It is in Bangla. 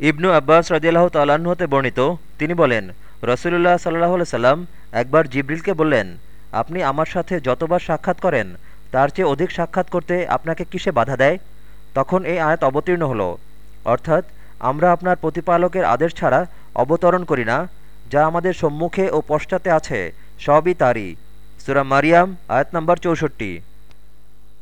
ইবনু আব্বাস রদিয়াল্লাহ তাল্লাহ্ন হতে বর্ণিত, তিনি বলেন, রসুলুল্লাহ সাল্লাহ সাল্লাম একবার জিবরিলকে বললেন, আপনি আমার সাথে যতবার সাক্ষাৎ করেন, তার চেয়ে অধিক সাক্ষাৎ করতে আপনাকে কিসে বাধা দেয়? তখন এই আয়াত অবতীর্ণ হলো। অর্থাৎ, আমরা আপনার প্রতিপালকের আদেশ ছাড়া অবতরণ করি না, যা আমাদের সম্মুখে ও পশ্চাতে আছে, সবই তারই। সুরা মারিয়াম, আয়াত নম্বর চৌষট্টি।